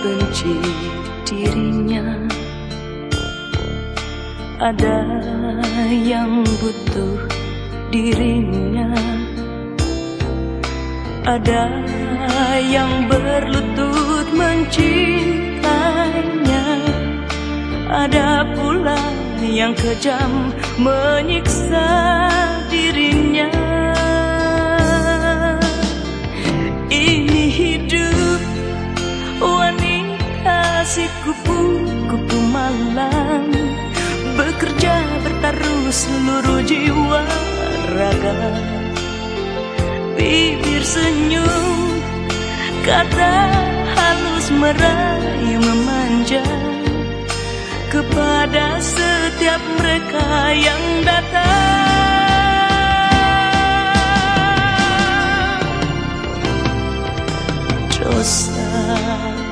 benci dirinya. Ada yang butuh dirinya. Ada yang berlutut mencintainya. Ada pula yang kejam menyiksa dirinya si kupu-kupu malam. Bekerja bertaruh seluruh jiwa raga. Bibir senyum Kata halus merayu memanja. Kepada setiap mereka yang datang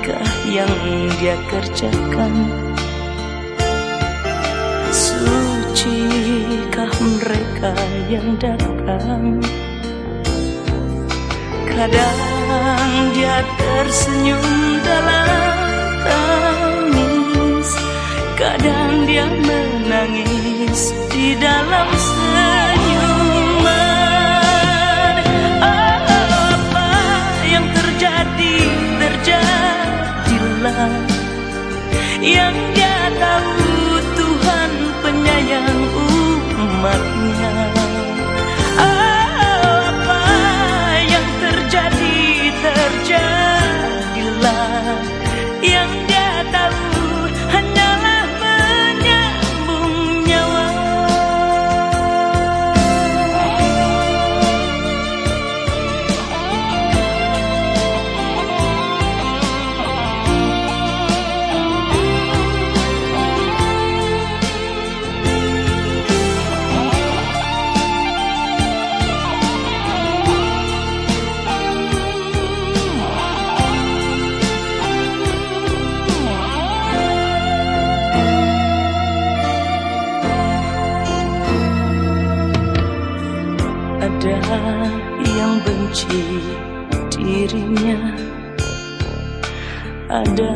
Dosakah yang dia kerjakan? Sucikah mereka yang datang? Kadang dia tersenyum dalam tangis Kadang dia menangis di dalam Yang dia tahu Tuhan penyayang umatnya yang benci dirinya. Ada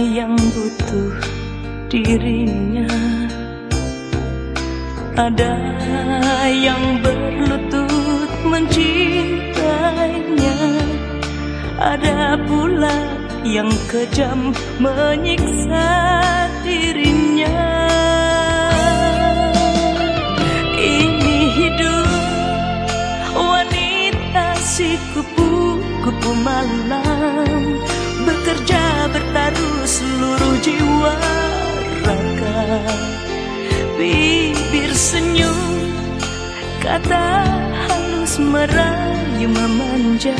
yang butuh dirinya. Ada yang berlutut mencintainya. Ada pula yang kejam menyiksa dirinya kupu-kupu malam Bekerja bertaruh seluruh jiwa raga Bibir senyum Kata halus merayu memanja.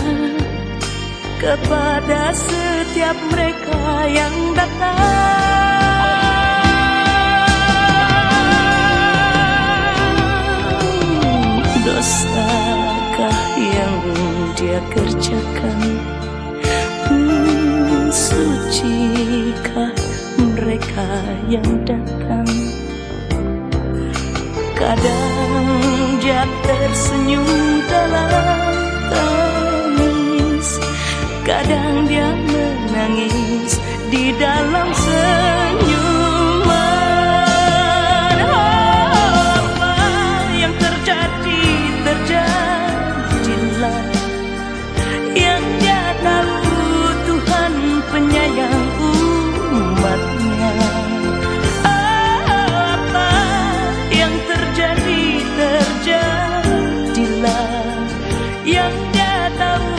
Kepada setiap mereka yang datang dia kerjakan. Hmm, Sucikah mereka yang datang? Kadang dia tersenyum dalam tangis. Kadang dia menangis di dalam sedih anda tahu